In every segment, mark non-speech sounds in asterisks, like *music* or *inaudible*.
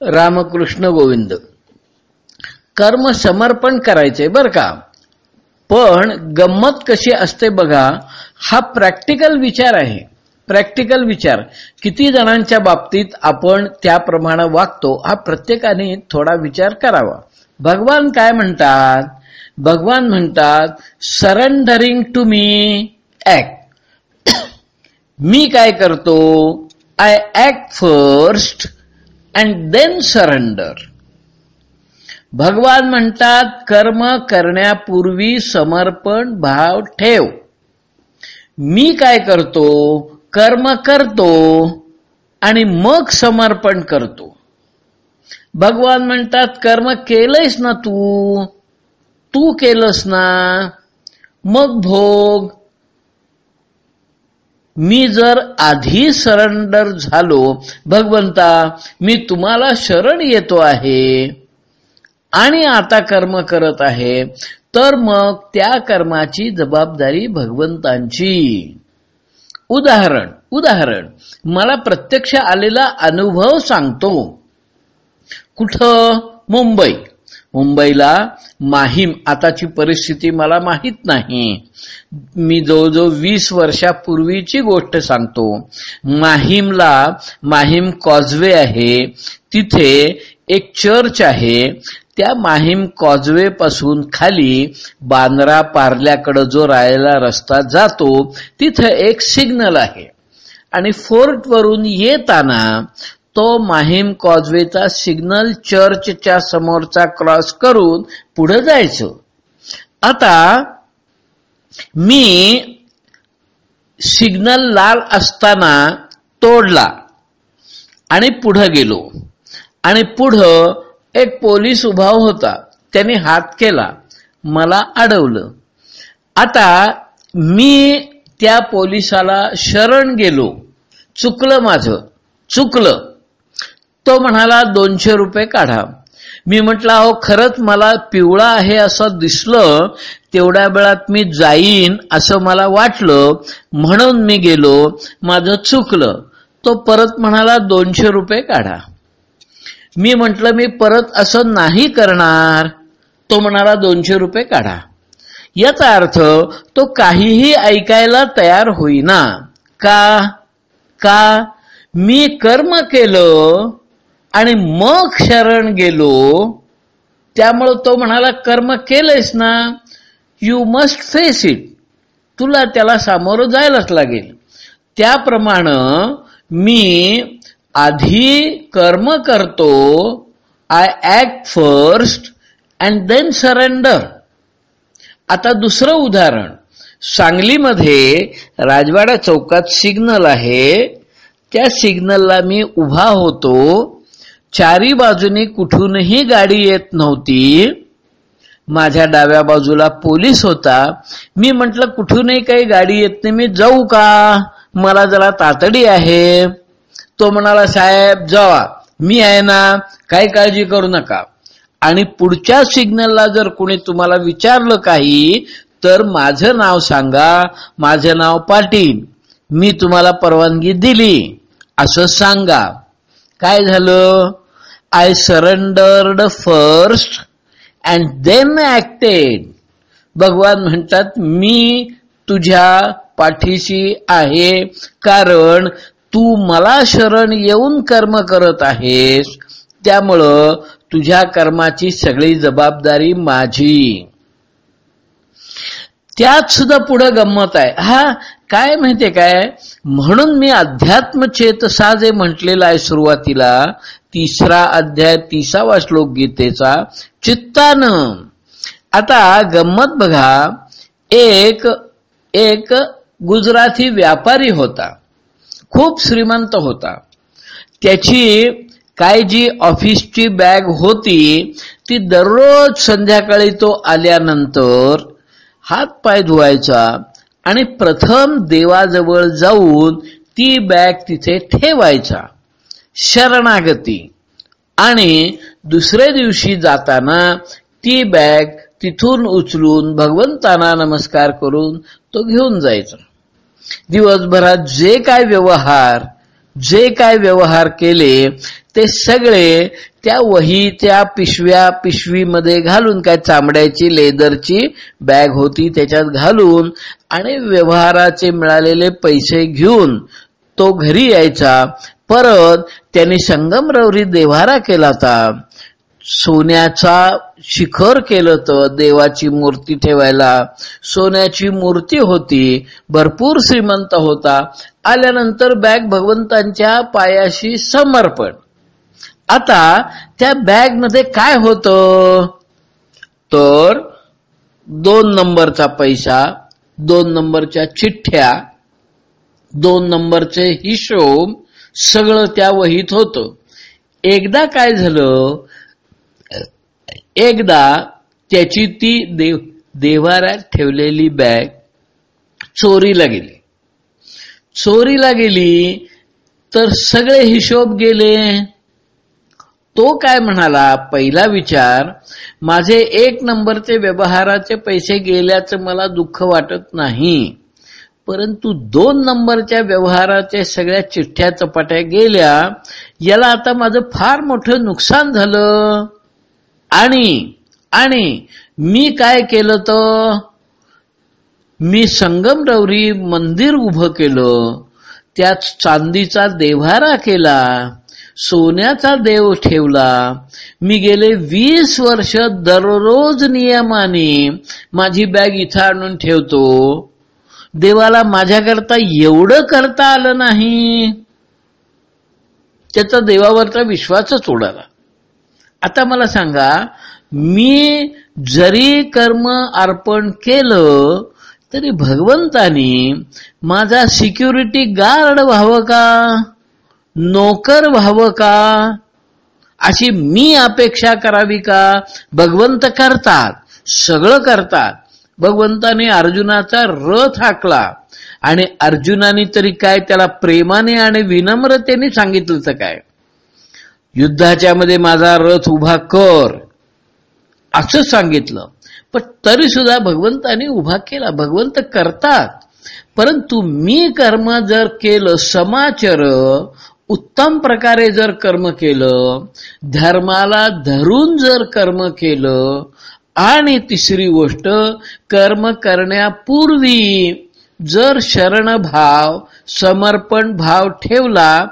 रामकृष्ण गोविंद. कर्म समर्पण करायचे बर का? पण गंमत कशी असते बघा हा प्रॅक्टिकल विचार आहे. प्रॅक्टिकल विचार. किती जणांच्या बाबतीत आपण त्याप्रमाणे वागतो हा प्रत्येकाने थोडा विचार करावा. भगवान काय म्हणतात? भगवान म्हणतात सरेंडरिंग टू मी ऍक्ट मी काय करतो? I act first and then surrender भगवान म्हणतात कर्म करण्यापूर्वी समर्पण भाव ठेव. मी काय करतो? कर्म करतो आणि मग समर्पण करतो. भगवान म्हणतात कर्म केलंयस ना तू? तू केलंस ना? मग भोग मी जर आधी सरेंडर झालो भगवंता मी तुम्हाला शरण येतो आहे आणि आता कर्म करत आहे तर मग त्या कर्माची जबाबदारी भगवंतांची. उदाहरण उदाहरण मला प्रत्यक्ष आलेला अनुभव सांगतो. कुठं? मुंबई. मुंबईला माहीम. आताची परिस्थिती मला माहीत नाही. मी जवळजवळ वीस वर्षापूर्वीची गोष्ट सांगतो. माहीमला माहीम कॉजवे आहे. तिथे एक चर्च आहे. त्या माहीम कॉजवे पासून खाली बांद्रा पार्ल्याकडे जो राहायला रस्ता जातो तिथं एक सिग्नल आहे. आणि फोर्ट वरून येताना तो माहीम कॉजवेचा सिग्नल चर्चच्या समोरचा क्रॉस करून पुढे जायचं. आता मी सिग्नल लाल असताना तोडला आणि पुढे गेलो. आणि पुढं एक पोलीस उभा होता. त्याने हात केला. मला अडवलं. आता मी त्या पोलिसाला शरण गेलो. चुकलं माझं. चुकलं. तो म्हणाला दोनशे रुपये काढा. मी म्हटलं अहो खरंच मला पिवळा आहे असं दिसलं तेवढ्या वेळात मी जाईन असं मला वाटलं. म्हणून मी गेलो माझं चुकलं. तो परत म्हणाला दोनशे रुपये काढा. मी म्हटलं मी परत असं नाही करणार. तो म्हणाला दोनशे रुपये काढा. याचा अर्थ तो काहीही ऐकायला तयार होईना. का? का? मी कर्म केलं आणि मग शरण गेलो त्यामुळं तो म्हणाला कर्म केलंयस ना? यू मस्ट फेस इट तुला त्याला सामोरं जायलाच लागेल. त्याप्रमाणे मी आधी कर्म करतो I act first and then surrender आता दुसरं उदाहरण. सांगलीमध्ये राजवाडा चौकात सिग्नल आहे. त्या सिग्नलला मी उभा होतो चारी बाजूने कुठूनही गाडी येत नव्हती. माझ्या डाव्या बाजूला पोलीस होता. मी म्हटलं कुठूनही काही गाडी येत नाही मी जाऊ का? मला जरा तातडी आहे. तो म्हणाला साहेब जावा. मी आहे ना काही काळजी करू नका. आणि पुढच्या सिग्नलला जर कोणी तुम्हाला विचारलं काही तर माझं नाव सांगा. माझं नाव पाटील. मी तुम्हाला परवानगी दिली. असं सांगा. काय झालं? I surrendered first and then acted भगवान म्हणतात मी तुझ्या पाठीशी आहे कारण तू मला शरण येऊन कर्म करत आहेस. त्यामुळं तुझ्या कर्माची सगळी जबाबदारी माझी. त्यात सुद्धा पुढं गंमत आहे. हा काय माहितीये काय? म्हणून मी अध्यात्म चेतसा जे म्हटलेलं आहे सुरुवातीला तिसरा अध्याय तिसावा श्लोक गीतेचा चित्तानं. आता गंमत बघा एक एक गुजराती व्यापारी होता. खूप श्रीमंत होता. त्याची काय जी ऑफिसची बॅग होती ती दररोज संध्याकाळी तो आल्यानंतर हात पाय धुवायचा आणि प्रथम देवाजवळ जाऊन ती बॅग तिथे ठेवायचा. शरणागती. आणि दुसऱ्या दिवशी जाताना ती बॅग तिथून उचलून भगवंतांना नमस्कार करून तो घेऊन जायचा. दिवसभरात जे काय व्यवहार जे काय व्यवहार केले ते सगळे त्या वहीच्या पिशव्या पिशवीमध्ये घालून काय चामड्याची लेदरची बॅग होती त्याच्यात घालून आणि व्यवहाराचे मिळालेले पैसे घेऊन तो घरी यायचा. परत त्यांनी संगमरवरी देव्हारा केला होता. सोन्याचा शिखर केलं तर देवाची मूर्ती ठेवायला. सोन्याची मूर्ती होती भरपूर श्रीमंत होता. आल्यानंतर बॅग भगवंतांच्या पायाशी समर्पण. आता त्या बॅगमध्ये काय होतं? तर दोन नंबरचा पैसा दोन नंबरच्या चिठ्ठ्या दोन नंबरचे हिशोब सगळं त्या वहीत होतं. एकदा काय झालं एकदा त्याची ती देव देवाऱ्यात ठेवलेली बॅग चोरीला गेली. चोरीला गेली तर सगळे हिशोब गेले. तो काय म्हणाला पहिला विचार माझे एक नंबरचे व्यवहाराचे पैसे गेल्याचं मला दुःख वाटत नाही. परंतु दोन नंबरच्या व्यवहाराच्या सगळ्या चिठ्ठ्या चपाट्या गेल्या याला आता माझं फार मोठं नुकसान झालं. आणि आणि मी काय केलं तर? मी संगमरवरी मंदिर उभं केलं त्यात चांदीचा देव्हारा केला सोन्याचा देव ठेवला. मी गेले वीस वर्ष दररोज नियमाने माझी बॅग इथं आणून ठेवतो. देवाला माझ्याकरता एवढं करता आलं नाही. त्याचा देवावरचा विश्वासच उडाला. आता मला सांगा मी जरी कर्म अर्पण केलं तरी भगवंतानी माझा सिक्युरिटी गार्ड व्हावं का? नोकर व्हावं का? अशी मी अपेक्षा करावी का? भगवंत करतात सगळं करतात. भगवंताने अर्जुनाचा रथ हाकला. आणि अर्जुनाने तरी काय त्याला प्रेमाने आणि विनम्रतेने सांगितलं तर काय? युद्धाच्या मध्ये माझा रथ उभा कर. असं सांगितलं. पण तरी सुद्धा भगवंताने उभा केला. भगवंत करतात. परंतु मी कर्म जर केलं समाचर उत्तम प्रकारे जर कर्म केलं धर्माला धरून जर कर्म केलं आणि तिसरी गोष्ट कर्म करण्यापूर्वी जर शरण भाव समर्पण भाव ठेवला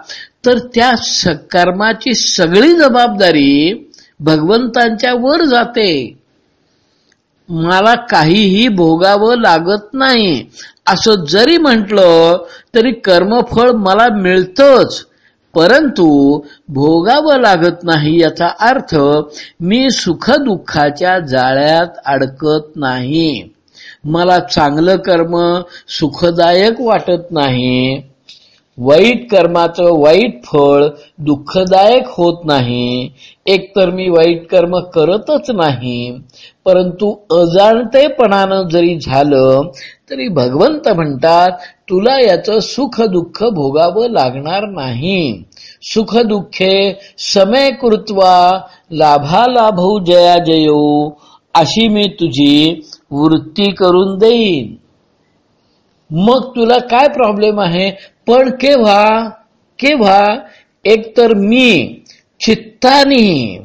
तर त्या कर्माची सगळी जबाबदारी भगवंतांच्या वर जाते. मला काहीही भोगावं लागत नाही. असं जरी म्हटलं तरी कर्मफळ मला मिळतच. परंतु भोगावं लागत नाही याचा अर्थ मी सुखदुःखाच्या जाळ्यात अडकत नाही. मला चांगलं कर्म सुखदायक वाटत नाही. वाईट कर्माचं वाईट फळ दुःखदायक होत नाही. एकतर मी वाईट कर्म करतच नाही परंतु अजाणतेपणानं जरी झालं तरी भगवंत म्हणतात तुला याचं सुख दुःख भोगावं लागणार नाही. सुख दुःखे समय कृत्वा लाभालाभ जया जयो अशी मी तुझी वृत्ती करून देईन. मग तुला काय प्रॉब्लेम आहे? पण केव्हा? केव्हा? एकतर मी चित्तानी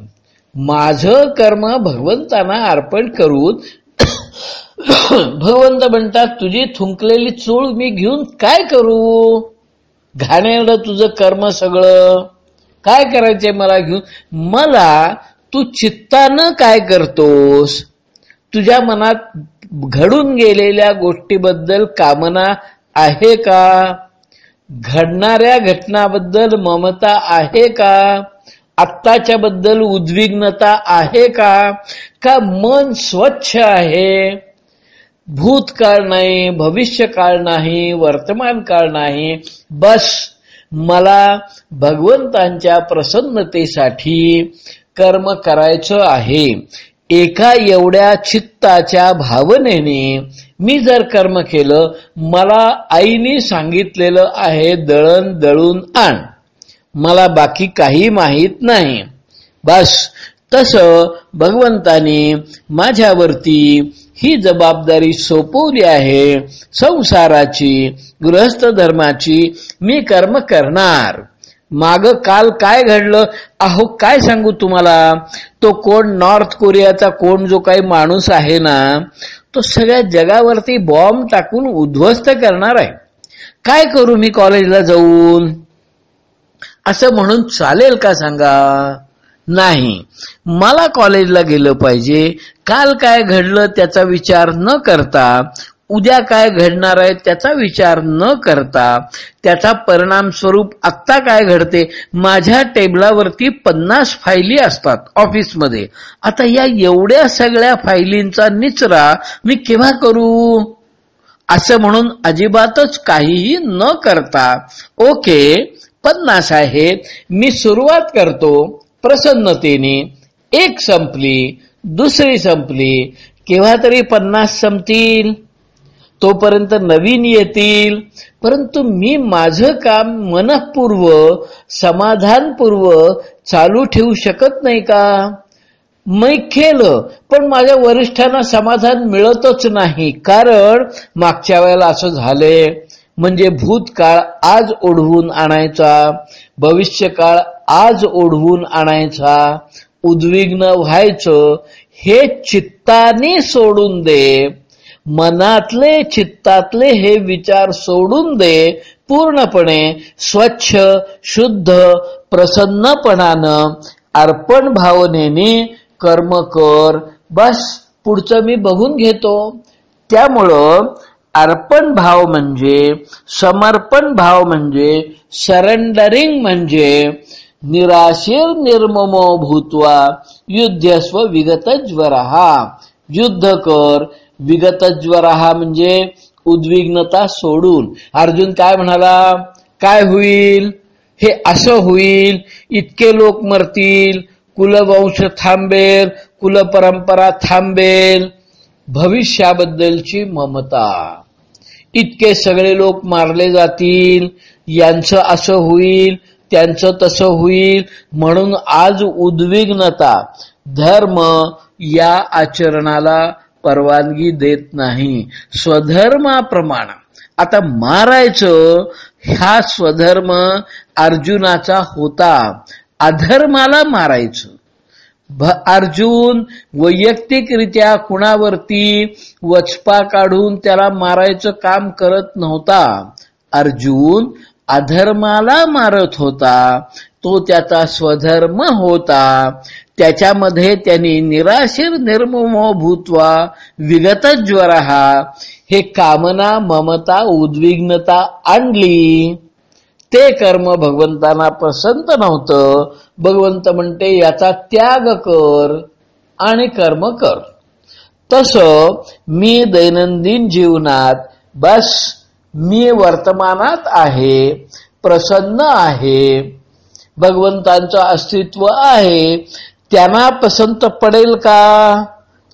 माझं कर्म भगवंतांना अर्पण करून *coughs* भगवंत म्हणतात तुझी थुंकलेली चूळ मी घेऊन काय करू? घाणेरडं तुझं कर्म सगळं? काय करायचंय मला घेऊन? मला तू चित्तानं काय करतोस? तुझ्या मनात घडून गेलेल्या गोष्टीबद्दल कामना आहे का? घडणाऱ्या घटनाबद्दल ममता आहे का? आत्ताच्या बद्दल उद्विग्नता आहे का? का मन स्वच्छ आहे? भूतकाळ नाही भविष्य काळ नाही वर्तमान काळ नाही. बस मला भगवंतांच्या प्रसन्नतेसाठी कर्म करायचं आहे. एका एवढ्या चित्ताच्या भावनेने मी जर कर्म केलं मला आईने सांगितलेलं आहे दळण दळून आण. मला बाकी काही माहीत नाही. बस तस भगवंतानी माझ्यावरती ही जबाबदारी सोपवली आहे. संसाराची गृहस्थ धर्माची मी कर्म करणार. माग काल काय घडलं? अहो काय सांगू तुम्हाला? तो कोण नॉर्थ कोरियाचा कोण जो काही माणूस आहे ना तो सगळ्या जगावरती बॉम्ब टाकून उद्ध्वस्त करणार आहे. काय करू मी कॉलेजला जाऊन? असं म्हणून चालेल का सांगा? नाही. मला कॉलेजला गेलं पाहिजे. काल काय घडलं त्याचा विचार न करता उद्या काय घडणार आहे त्याचा विचार न करता त्याचा परिणाम स्वरूप आत्ता काय घडते माझ्या टेबलावरती पन्नास फायली असतात ऑफिसमध्ये. आता या एवढ्या सगळ्या फायलींचा निचरा मी केव्हा करू? असं म्हणून अजिबातच काहीही न करता ओके पन्नास आहेत मी सुरुवात करतो प्रसन्नतेने एक संपली दुसरी संपली केव्हा तरी पन्नास संपतील? तोपर्यंत नवीन येतील. परंतु मी माझं काम मनपूर्व समाधानपूर्व चालू ठेवू शकत नाही का? मी केलं पण माझ्या वरिष्ठांना समाधान मिळतच नाही. कारण मागच्या वेळेला असं झालंय म्हणजे भूतकाळ आज ओढवून आणायचा भविष्यकाळ आज ओढवून आणायचा उद्विग्न व्हायचं हे चित्ताने सोडून दे. मनातले चित्तातले हे विचार सोडून दे पूर्णपणे स्वच्छ शुद्ध प्रसन्नपणानं अर्पण भावनेने कर्म कर. बस पुढचं मी बघून घेतो. त्यामुळं अर्पण भाव म्हणजे समर्पण भाव म्हणजे सरेंडरिंग म्हणजे निराशीर निर्ममो भूतवा युद्धस्व विगत ज्वरहा. युद्ध कर विगत ज्वरहा म्हणजे उद्विग्नता सोडून. अर्जुन काय म्हणाला? काय होईल? हे असं होईल? इतके लोक मरतील? कुलवंश थांबेल? कुलपरंपरा थांबेल? भविष्याबद्दलची ममता. इतके सगळे लोक मारले जातील. यांचं असं होईल? त्यांचं तसं होईल? म्हणून आज उद्विग्नता धर्म या आचरणाला परवानगी देत नाही. स्वधर्माप्रमाणे. आता मारायचं हा स्वधर्म अर्जुनाचा होता. अधर्माला मारायचं. अर्जुन वैयक्तिकरित्या कुणावरती वचपा काढून त्याला मारायचं काम करत नव्हता. अर्जुन अधर्माला मारत होता. तो त्याचा स्वधर्म होता. त्याच्यामध्ये त्यांनी निराशीर निर्ममो भूतवा विगत ज्वर हे कामना ममता उद्विग्नता आणली. ते कर्म भगवंतांना प्रसंत नव्हतं. भगवंत म्हणते याचा त्याग कर आणि कर्म कर. तस मी दैनंदिन जीवनात बस मी वर्तमानात आहे प्रसन्न आहे. भगवंतांचं अस्तित्व आहे त्यांना पसंत पडेल का?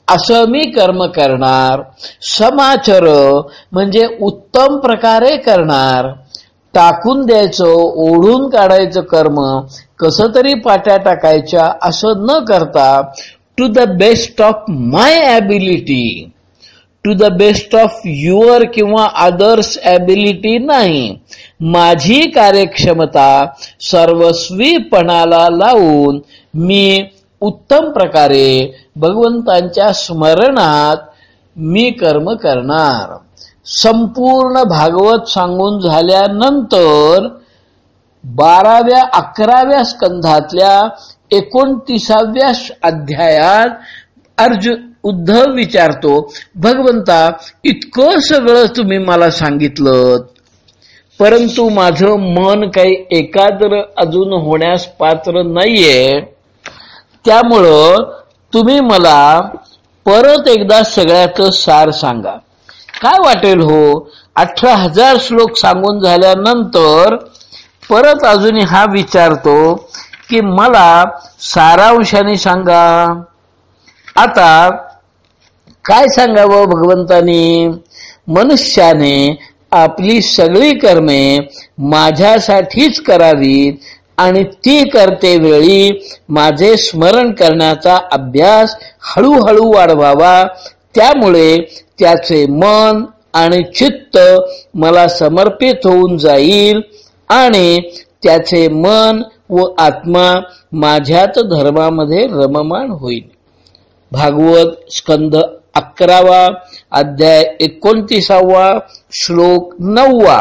असं मी कर्म करणार समाचर म्हणजे उत्तम प्रकारे करणार. टाकून द्यायचं ओढून काढायचं कर्म कसं तरी पाट्या टाकायच्या असं न करता to the best of my ability to the best of your किंवा अदर्स ॲबिलिटी नाही. माझी कार्यक्षमता सर्वस्वीपणाला लावून मी उत्तम प्रकारे भगवंतांच्या स्मरणात मी कर्म करणार. संपूर्ण भागवत सांगून झाल्यानंतर बाराव्या अकराव्या स्कंधातल्या एकोणतीसाव्या अध्यायात अर्जुन उद्धव विचारतो भगवंता इतकं सगळं तुम्ही मला सांगितलं परंतु माझं मन काही एकाग्र अजून होण्यास पात्र नाहीये. त्यामुळं तुम्ही मला परत एकदा सगळ्याचं सार सांगा. काय वाटेल हो? अठरा हजार श्लोक सांगून झाल्यानंतर परत अजूनही हा विचारतो की मला सारांशाने सांगा. आता काय सांगावं भगवंतानी? मनुष्याने आपली सगळी कर्मे माझ्यासाठीच करावीत आणि ती करते वेळी माझे स्मरण करण्याचा अभ्यास हळूहळू वाढवावा. त्यामुळे त्याचे मन आणि चित्त मला समर्पित होऊन जाईल आणि त्याचे मन व आत्मा माझ्यात धर्मामध्ये रममाण होईल. भागवत स्कंद अकरावा अध्याय एकोणतीसावा श्लोक नववा.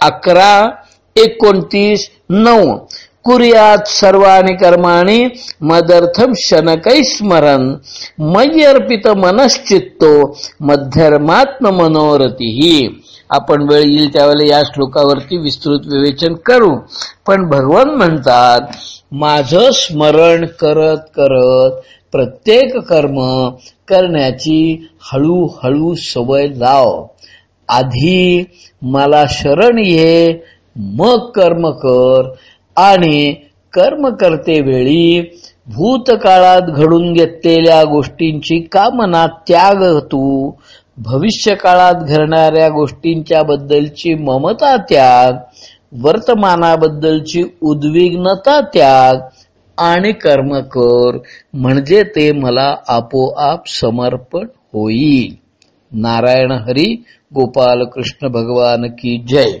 अकरा एकोणतीस नऊ. कुर्यात सर्वाणी कर्माणी मदर्थम शनकै स्मरण मय्यर्पित मनश्चित्तो मध्यर्मात्म मनोरती आपण वेळ येईल त्यावेळेला या श्लोकावरती विस्तृत विवेचन करू. पण भगवान म्हणतात माझं स्मरण करत करत प्रत्येक कर्म करण्याची हळूहळू सवय लाव. आधी मला शरण ये मग कर्म कर आणि कर्म करते वेळी भूतकाळात घडून घेतलेल्या गोष्टींची कामना त्याग तू. भविष्य काळात घडणाऱ्या गोष्टींच्या बद्दलची ममता त्याग. वर्तमानाबद्दलची उद्विग्नता त्याग. आणि कर्म कर म्हणजे ते मला आपोआप समर्पण होईल. नारायण हरी गोपाल कृष्ण भगवान की जय.